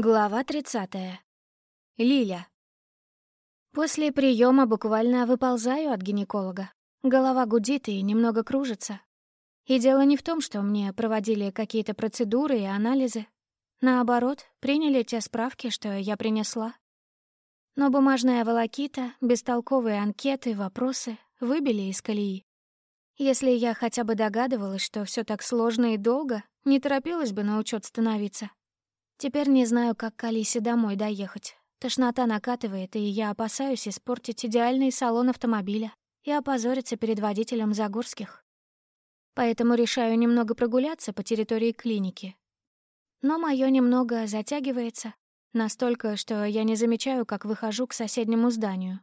Глава 30. Лиля. После приема буквально выползаю от гинеколога. Голова гудит и немного кружится. И дело не в том, что мне проводили какие-то процедуры и анализы. Наоборот, приняли те справки, что я принесла. Но бумажная волокита, бестолковые анкеты, вопросы выбили из колеи. Если я хотя бы догадывалась, что все так сложно и долго, не торопилась бы на учет становиться. Теперь не знаю, как к Алисе домой доехать. Тошнота накатывает, и я опасаюсь испортить идеальный салон автомобиля и опозориться перед водителем Загорских. Поэтому решаю немного прогуляться по территории клиники. Но мое немного затягивается, настолько, что я не замечаю, как выхожу к соседнему зданию.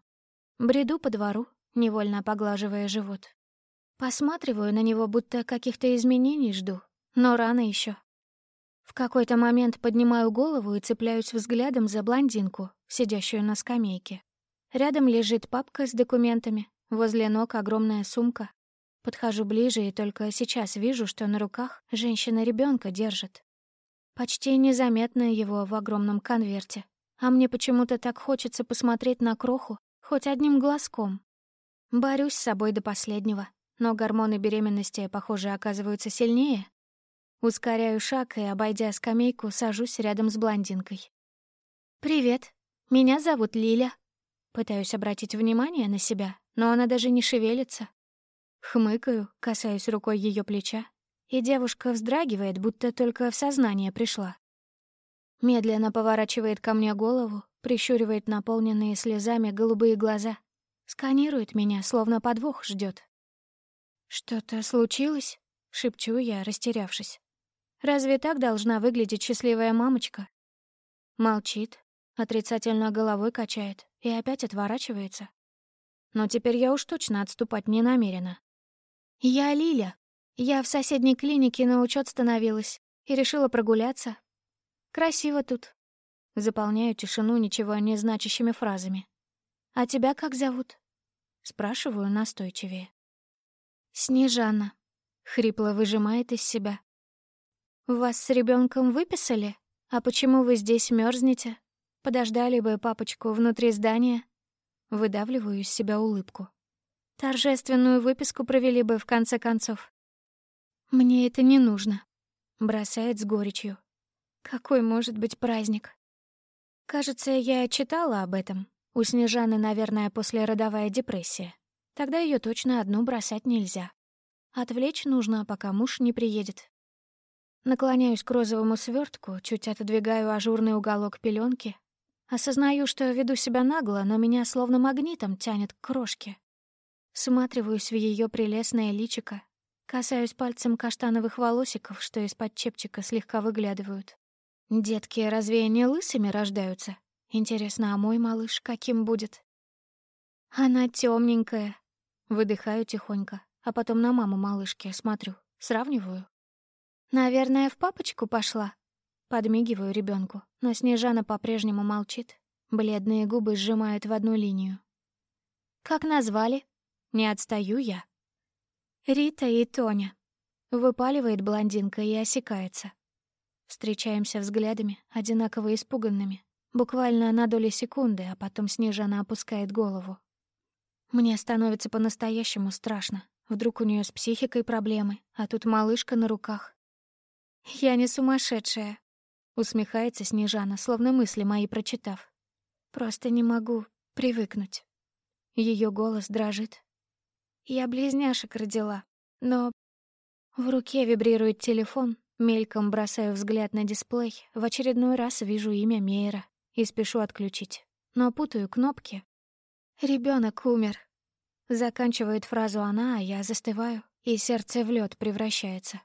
Бреду по двору, невольно поглаживая живот. Посматриваю на него, будто каких-то изменений жду, но рано еще. В какой-то момент поднимаю голову и цепляюсь взглядом за блондинку, сидящую на скамейке. Рядом лежит папка с документами, возле ног огромная сумка. Подхожу ближе и только сейчас вижу, что на руках женщина ребенка держит. Почти незаметно его в огромном конверте. А мне почему-то так хочется посмотреть на кроху хоть одним глазком. Борюсь с собой до последнего, но гормоны беременности, похоже, оказываются сильнее, Ускоряю шаг и, обойдя скамейку, сажусь рядом с блондинкой. «Привет, меня зовут Лиля». Пытаюсь обратить внимание на себя, но она даже не шевелится. Хмыкаю, касаюсь рукой ее плеча, и девушка вздрагивает, будто только в сознание пришла. Медленно поворачивает ко мне голову, прищуривает наполненные слезами голубые глаза, сканирует меня, словно подвох ждет. «Что-то случилось?» — шепчу я, растерявшись. Разве так должна выглядеть счастливая мамочка? Молчит, отрицательно головой качает и опять отворачивается. Но теперь я уж точно отступать не намерена. Я Лиля. Я в соседней клинике на учет становилась и решила прогуляться. Красиво тут. Заполняю тишину ничего не значащими фразами. «А тебя как зовут?» Спрашиваю настойчивее. «Снежана», — хрипло выжимает из себя. «Вас с ребенком выписали? А почему вы здесь мерзнете? Подождали бы папочку внутри здания?» Выдавливаю из себя улыбку. Торжественную выписку провели бы в конце концов. «Мне это не нужно», — бросает с горечью. «Какой может быть праздник?» Кажется, я читала об этом. У Снежаны, наверное, послеродовая депрессия. Тогда ее точно одну бросать нельзя. Отвлечь нужно, пока муж не приедет. Наклоняюсь к розовому свертку, чуть отодвигаю ажурный уголок пеленки. Осознаю, что веду себя нагло, но меня словно магнитом тянет к крошке. Всматриваюсь в ее прелестное личико, касаюсь пальцем каштановых волосиков, что из-под чепчика слегка выглядывают. Детки разве не лысыми рождаются? Интересно, а мой малыш каким будет? Она темненькая. Выдыхаю тихонько, а потом на маму малышки смотрю, сравниваю. Наверное, в папочку пошла. Подмигиваю ребенку, но Снежана по-прежнему молчит. Бледные губы сжимают в одну линию. «Как назвали?» Не отстаю я. «Рита и Тоня». Выпаливает блондинка и осекается. Встречаемся взглядами, одинаково испуганными. Буквально на доли секунды, а потом Снежана опускает голову. Мне становится по-настоящему страшно. Вдруг у нее с психикой проблемы, а тут малышка на руках. «Я не сумасшедшая», — усмехается Снежана, словно мысли мои прочитав. «Просто не могу привыкнуть». Ее голос дрожит. «Я близняшек родила, но...» В руке вибрирует телефон, мельком бросаю взгляд на дисплей, в очередной раз вижу имя Мейера и спешу отключить, но путаю кнопки. Ребенок умер. Заканчивает фразу она, а я застываю, и сердце в лед превращается.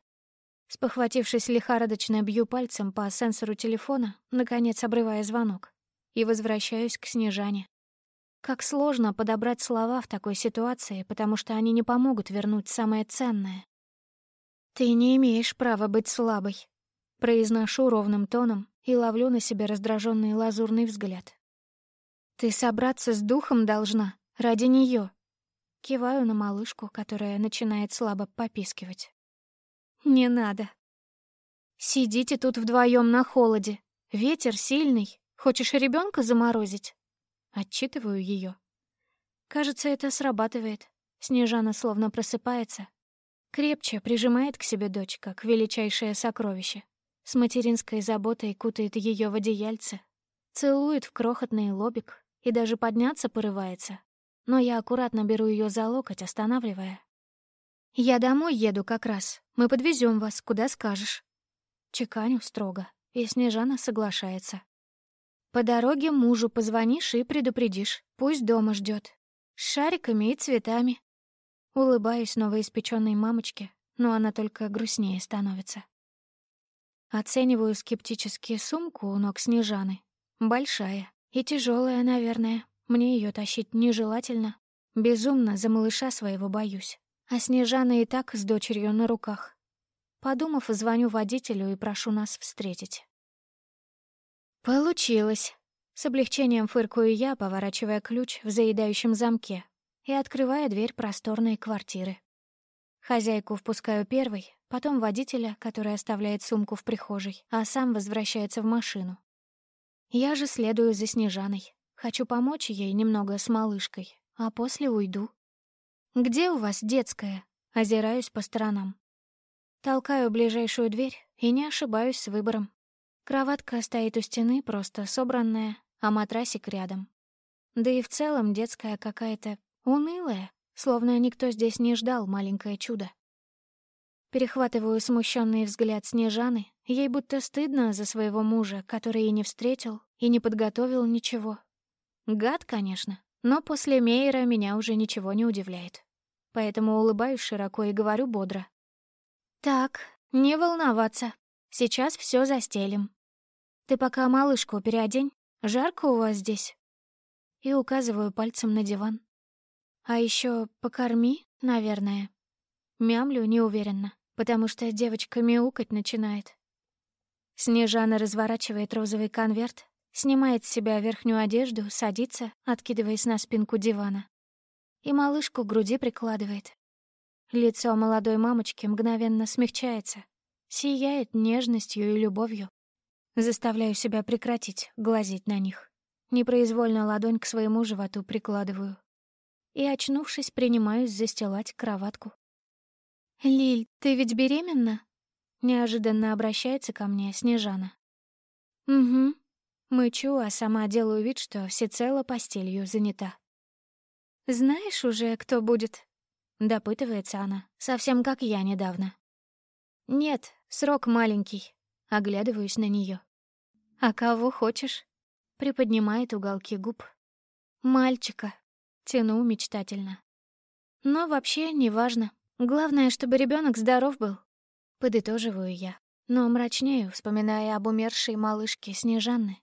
Спохватившись лихорадочно, бью пальцем по сенсору телефона, наконец обрывая звонок, и возвращаюсь к Снежане. Как сложно подобрать слова в такой ситуации, потому что они не помогут вернуть самое ценное. «Ты не имеешь права быть слабой», — произношу ровным тоном и ловлю на себе раздраженный лазурный взгляд. «Ты собраться с духом должна, ради нее. Киваю на малышку, которая начинает слабо попискивать. «Не надо. Сидите тут вдвоем на холоде. Ветер сильный. Хочешь ребенка заморозить? Отчитываю ее. Кажется, это срабатывает. Снежана словно просыпается. Крепче прижимает к себе дочь, как величайшее сокровище. С материнской заботой кутает ее в одеяльце, целует в крохотный лобик и даже подняться порывается. Но я аккуратно беру ее за локоть, останавливая. «Я домой еду как раз. Мы подвезем вас, куда скажешь». Чеканю строго, и Снежана соглашается. «По дороге мужу позвонишь и предупредишь. Пусть дома ждет. С шариками и цветами». Улыбаюсь новоиспеченной мамочке, но она только грустнее становится. Оцениваю скептически сумку у ног Снежаны. Большая и тяжелая, наверное. Мне ее тащить нежелательно. Безумно за малыша своего боюсь. А Снежана и так с дочерью на руках. Подумав, звоню водителю и прошу нас встретить. Получилось. С облегчением фыркую я, поворачивая ключ в заедающем замке и открывая дверь просторной квартиры. Хозяйку впускаю первой, потом водителя, который оставляет сумку в прихожей, а сам возвращается в машину. Я же следую за Снежаной. Хочу помочь ей немного с малышкой, а после уйду. «Где у вас детская?» Озираюсь по сторонам. Толкаю ближайшую дверь и не ошибаюсь с выбором. Кроватка стоит у стены, просто собранная, а матрасик рядом. Да и в целом детская какая-то унылая, словно никто здесь не ждал маленькое чудо. Перехватываю смущенный взгляд Снежаны, ей будто стыдно за своего мужа, который и не встретил, и не подготовил ничего. Гад, конечно, но после Мейера меня уже ничего не удивляет. Поэтому улыбаюсь широко и говорю бодро. «Так, не волноваться. Сейчас все застелим. Ты пока малышку переодень. Жарко у вас здесь?» И указываю пальцем на диван. А еще покорми, наверное. Мямлю неуверенно, потому что девочка мяукать начинает. Снежана разворачивает розовый конверт, снимает с себя верхнюю одежду, садится, откидываясь на спинку дивана. И малышку к груди прикладывает. Лицо молодой мамочки мгновенно смягчается, сияет нежностью и любовью. Заставляю себя прекратить глазеть на них. Непроизвольно ладонь к своему животу прикладываю, и, очнувшись, принимаюсь застилать кроватку. «Лиль, ты ведь беременна?» Неожиданно обращается ко мне Снежана. «Угу». Мычу, а сама делаю вид, что всецело постелью занята. «Знаешь уже, кто будет?» Допытывается она, совсем как я недавно. «Нет, срок маленький». Оглядываюсь на нее. «А кого хочешь?» Приподнимает уголки губ. «Мальчика», Тяну мечтательно. Но вообще неважно. Главное, чтобы ребенок здоров был. Подытоживаю я, но мрачнею, вспоминая об умершей малышке Снежанны.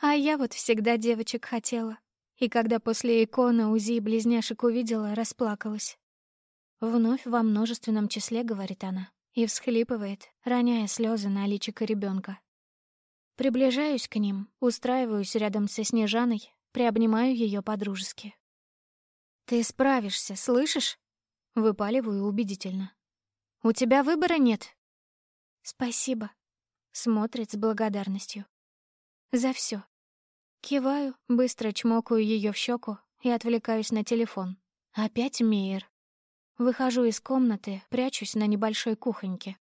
А я вот всегда девочек хотела. И когда после иконы УЗИ близняшек увидела, расплакалась. Вновь во множественном числе, говорит она, и всхлипывает, роняя слезы на личико ребенка. Приближаюсь к ним, устраиваюсь рядом со Снежаной, Приобнимаю ее по-дружески. «Ты справишься, слышишь?» Выпаливаю убедительно. «У тебя выбора нет». «Спасибо», — смотрит с благодарностью. «За все. Киваю, быстро чмокаю ее в щеку и отвлекаюсь на телефон. Опять Мейер. Выхожу из комнаты, прячусь на небольшой кухоньке.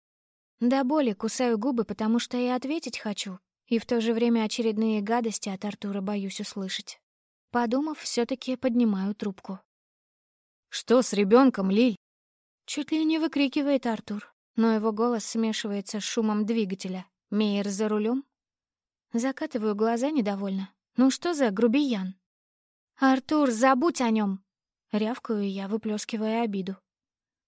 До боли кусаю губы, потому что и ответить хочу, и в то же время очередные гадости от Артура боюсь услышать. Подумав, все таки поднимаю трубку. «Что с ребенком, Лиль?» Чуть ли не выкрикивает Артур, но его голос смешивается с шумом двигателя. Мейер за рулем. Закатываю глаза недовольно. «Ну что за грубиян?» «Артур, забудь о нем! Рявкаю я, выплескивая обиду.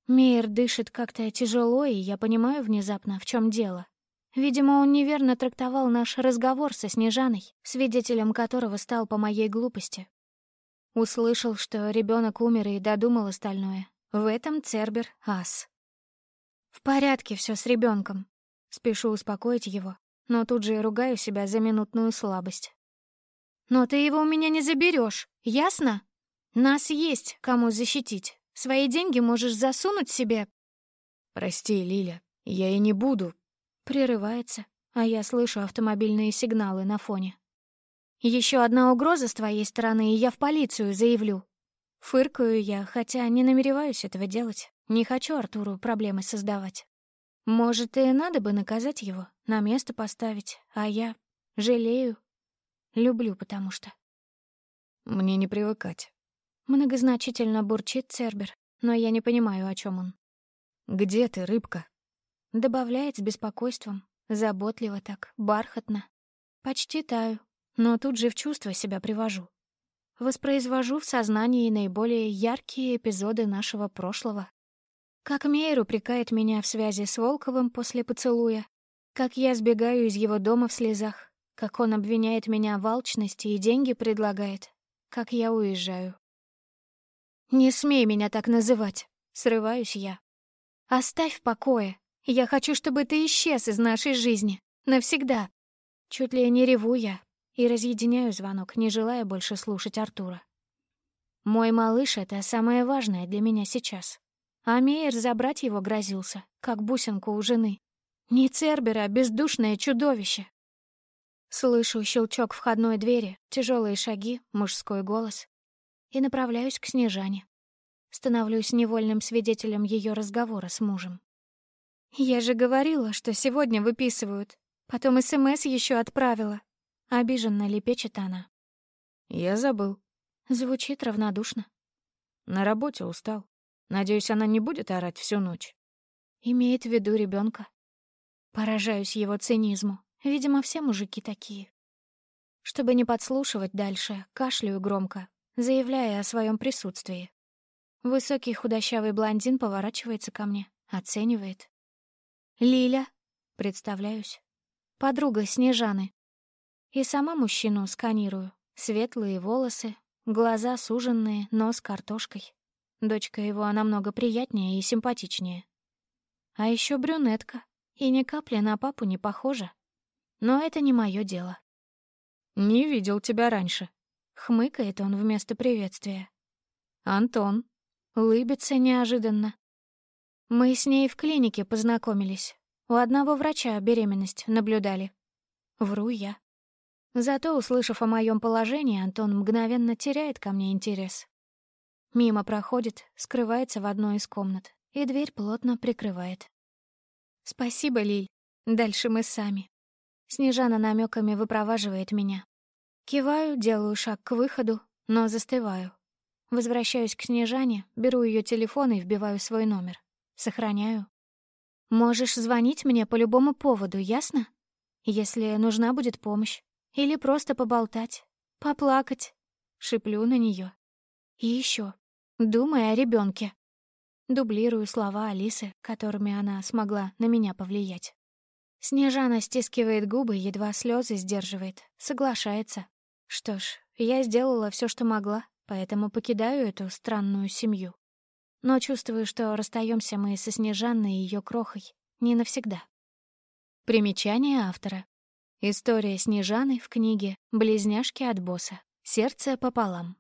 Мейер дышит как-то тяжело, и я понимаю внезапно, в чем дело. Видимо, он неверно трактовал наш разговор со Снежаной, свидетелем которого стал по моей глупости. Услышал, что ребенок умер и додумал остальное. В этом Цербер — ас. В порядке все с ребенком. Спешу успокоить его, но тут же и ругаю себя за минутную слабость. «Но ты его у меня не заберешь, ясно? Нас есть кому защитить. Свои деньги можешь засунуть себе». «Прости, Лиля, я и не буду, Прерывается, а я слышу автомобильные сигналы на фоне. Еще одна угроза с твоей стороны, и я в полицию заявлю. Фыркаю я, хотя не намереваюсь этого делать. Не хочу Артуру проблемы создавать. Может, и надо бы наказать его, на место поставить, а я жалею. Люблю, потому что. Мне не привыкать. Многозначительно бурчит Цербер, но я не понимаю, о чем он. «Где ты, рыбка?» Добавляет с беспокойством, заботливо так, бархатно. Почти таю, но тут же в чувство себя привожу. Воспроизвожу в сознании наиболее яркие эпизоды нашего прошлого. Как Мейер упрекает меня в связи с Волковым после поцелуя, как я сбегаю из его дома в слезах, как он обвиняет меня в алчности и деньги предлагает, как я уезжаю. «Не смей меня так называть», — срываюсь я. «Оставь в покое. Я хочу, чтобы ты исчез из нашей жизни. Навсегда». Чуть ли не реву я, и разъединяю звонок, не желая больше слушать Артура. Мой малыш — это самое важное для меня сейчас. А Мейер забрать его грозился, как бусинку у жены. Не Цербер, а бездушное чудовище. Слышу щелчок входной двери, тяжелые шаги, мужской голос. И направляюсь к Снежане. Становлюсь невольным свидетелем ее разговора с мужем. «Я же говорила, что сегодня выписывают. Потом СМС еще отправила. Обиженно лепечет она. «Я забыл». Звучит равнодушно. «На работе устал. Надеюсь, она не будет орать всю ночь». Имеет в виду ребенка. Поражаюсь его цинизму. Видимо, все мужики такие. Чтобы не подслушивать дальше, кашляю громко, заявляя о своем присутствии. Высокий худощавый блондин поворачивается ко мне, оценивает. «Лиля», — представляюсь, — «подруга Снежаны». И сама мужчину сканирую. Светлые волосы, глаза суженные, нос картошкой. Дочка его намного приятнее и симпатичнее. А еще брюнетка, и ни капли на папу не похожа. Но это не мое дело. «Не видел тебя раньше», — хмыкает он вместо приветствия. «Антон». Улыбится неожиданно. Мы с ней в клинике познакомились. У одного врача беременность наблюдали. Вру я. Зато, услышав о моем положении, Антон мгновенно теряет ко мне интерес. Мимо проходит, скрывается в одной из комнат, и дверь плотно прикрывает. «Спасибо, Лиль. Дальше мы сами». Снежана намеками выпроваживает меня. Киваю, делаю шаг к выходу, но застываю. Возвращаюсь к Снежане, беру ее телефон и вбиваю свой номер. Сохраняю. «Можешь звонить мне по любому поводу, ясно? Если нужна будет помощь. Или просто поболтать, поплакать. Шиплю на нее. И еще, думай о ребенке. Дублирую слова Алисы, которыми она смогла на меня повлиять. Снежана стискивает губы, едва слезы сдерживает, соглашается. Что ж, я сделала все, что могла, поэтому покидаю эту странную семью. Но чувствую, что расстаемся мы со Снежанной и ее крохой не навсегда. Примечание автора. История Снежаны в книге «Близняшки от босса. Сердце пополам».